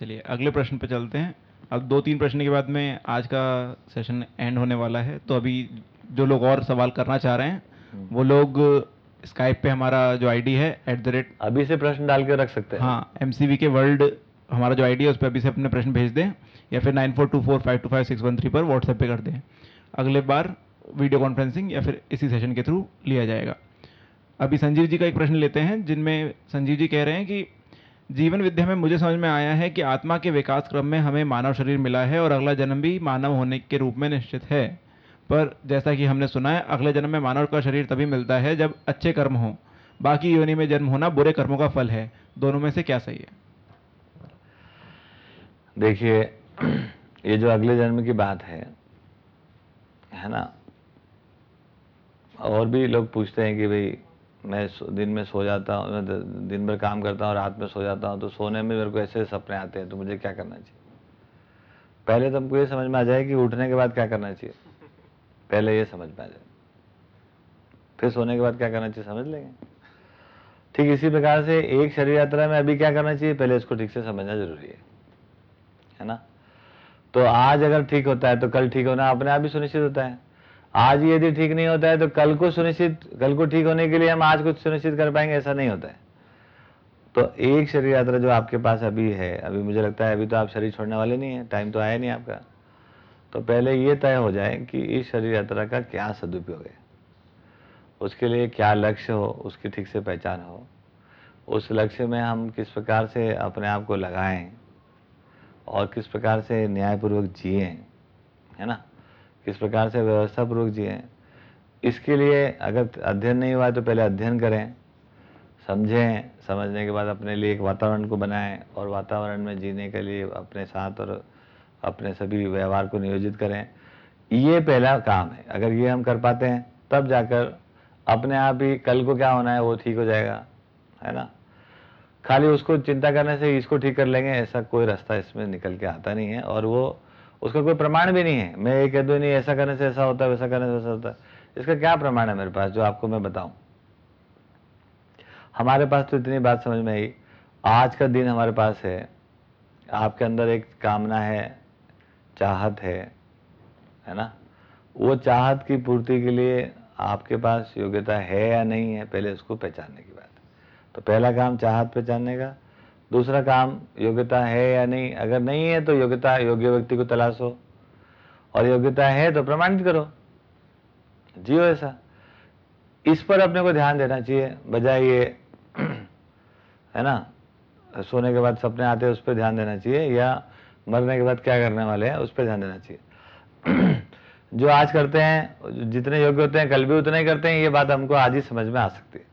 चलिए अगले प्रश्न पे चलते हैं। अब दो तीन प्रश्न के बाद में आज का सेशन एंड होने वाला है। तो अभी जो लोग और सवाल करना चाह रहे हैं वो लोग स्काइप पे हमारा जो आईडी है एट द रेट अभी से प्रश्न डाल के रख सकते हैं। हाँ एम के वर्ल्ड हमारा जो आईडी है उस पर अभी से अपने प्रश्न भेज दें या फिर nine four two four five two five six one three पर व्हाट्सएप पे कर दें। अगले बार वीडियो कॉन्फ्रेंसिंग या फिर इसी सेशन के थ्रू लिया जाएगा। अभी संजीव जी का एक प्रश्न लेते हैं जिनमें संजीव जी कह रहे हैं कि जीवन विद्या में मुझे समझ में आया है कि आत्मा के विकास क्रम में हमें मानव शरीर मिला है और अगला जन्म भी मानव होने के रूप में निश्चित है। पर जैसा कि हमने सुना है, अगले जन्म में मानव का शरीर तभी मिलता है जब अच्छे कर्म हों। बाकी योनि में जन्म होना बुरे कर्मों का फल है। दोनों में से क्या सही है? देखिए, ये जो अगले जन्म की बात है है ना? और भी लोग पूछते हैं कि भाई मैं दिन में सो जाता हूँ दिन भर काम करता हूँ, रात में सो जाता हूँ तो सोने में मेरे को ऐसे सपने आते हैं तो मुझे क्या करना चाहिए? पहले तो हमको ये समझ में आ जाए कि उठने के बाद क्या करना चाहिए। पहले ये समझ में आ जाए। फिर सोने के बाद क्या करना चाहिए, समझ लेंगे? ठीक, इसी प्रकार से एक शरीर यात्रा में अभी क्या करना चाहिए? पहले इसको ठीक से समझना ज़रूरी है। है ना? तो आज अगर ठीक होता है तो कल ठीक होना अपने आप ही सुनिश्चित होता है। आज यदि ठीक नहीं होता है तो कल को सुनिश्चित, कल को ठीक होने के लिए हम आज कुछ सुनिश्चित कर पाएँगे, ऐसा नहीं होता है। तो एक शरीर यात्रा जो आपके पास अभी है, अभी मुझे लगता है अभी तो आप शरीर छोड़ने वाले नहीं है टाइम तो आया नहीं आपका। तो पहले ये तय हो जाए कि इस शरीर यात्रा का क्या सदुपयोग है। उसके लिए क्या लक्ष्य हो, उसकी ठीक से पहचान हो। उस लक्ष्य में हम किस प्रकार से अपने आप को लगाएँ और किस प्रकार से न्यायपूर्वक जिए, है ना? किस प्रकार से व्यवस्थापूर्वक जिए। इसके लिए अगर अध्ययन नहीं हुआ है तो पहले अध्ययन करें, समझें, समझने के बाद अपने लिए एक वातावरण को बनाएँ और वातावरण में जीने के लिए अपने साथ और अपने सभी व्यवहार को नियोजित करें। ये पहला काम है। अगर ये हम कर पाते हैं, तब जाकर अपने आप ही कल को क्या होना है, वो ठीक हो जाएगा, है ना? खाली उसको चिंता करने से इसको ठीक कर लेंगे, ऐसा कोई रास्ता इसमें निकल के आता नहीं है और वो उसका कोई प्रमाण भी नहीं है। मैं ये कह दूँ, नहीं, ऐसा करने से ऐसा होता है, वैसा करने से वैसा होता है। इसका क्या प्रमाण है मेरे पास, जो आपको मैं बताऊँ? हमारे पास तो इतनी बात समझ में आई। आज का दिन हमारे पास है। आपके अंदर एक कामना है, चाहत है है ना? वो चाहत की पूर्ति के लिए आपके पास योग्यता है या नहीं है, पहले उसको पहचानने की बात। तो पहला काम चाहत पहचानने का दूसरा काम योग्यता है या नहीं? अगर नहीं है तो योग्यता, योग्य व्यक्ति को तलाशो और योग्यता है तो प्रमाणित करो। जियो ऐसा। इस पर अपने को ध्यान देना चाहिए। बजाय ये, है ना? सोने के बाद सपने आते हैं, उस पर ध्यान देना चाहिए। या मरने के बाद क्या करने वाले हैं, उस पर ध्यान देना चाहिए। जो आज करते हैं, जितने योग्य होते हैं, कल भी उतने ही करते हैं, ये बात हमको आज ही समझ में आ सकती है।